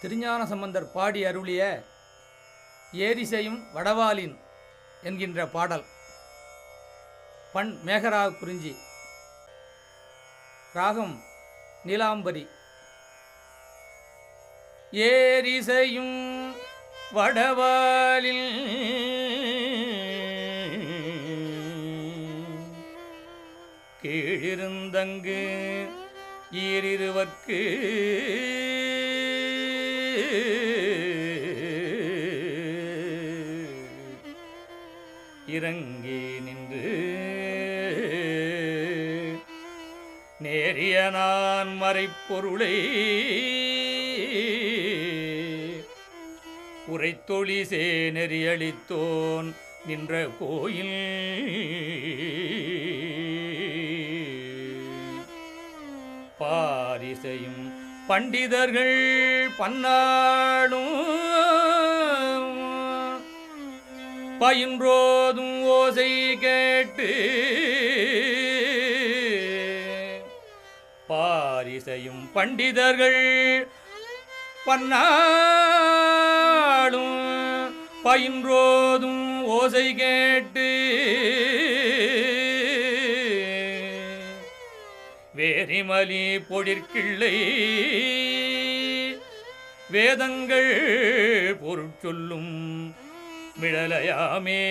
திருஞான சம்பந்தர் பாடி அருளிய ஏரிசையும் வடவாலின் என்கின்ற பாடல். பண் மேகராக குறிஞ்சி. ராகம் நீலாம்பரி. ஏரிசையும் வடவாலில் கீழிருந்தங்கு ஈரிருவர்க்கு இறங்கி நின்று. நேரிய நான் மறைப்பொருளை. உரைத்தொழிசே நெறியளித்தோன் நின்ற கோயில். பாரிசையும் பண்டிதர்கள் பன்னாடும் பயின்றோதும் ஓசை கேட்டு பாரிசையும் பண்டிதர்கள் பன்னாடும் பயின்றோதும் ஓசை கேட்டு வேரிமலி பொழிற்கிள்ளை வேதங்கள் பொருட்சொல்லும் மிடலையாமே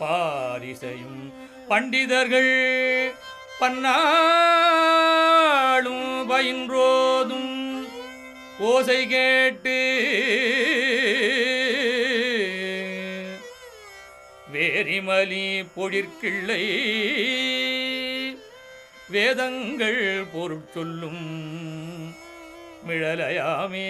பாரிசையும் பண்டிதர்கள் பன்னாளும் பயின்றோதும் ஓசை கேட்டு வேரிமலி பொழிற்கிள்ளை வேதங்கள் பொருட்சொல்லும் മിഴലയാമേ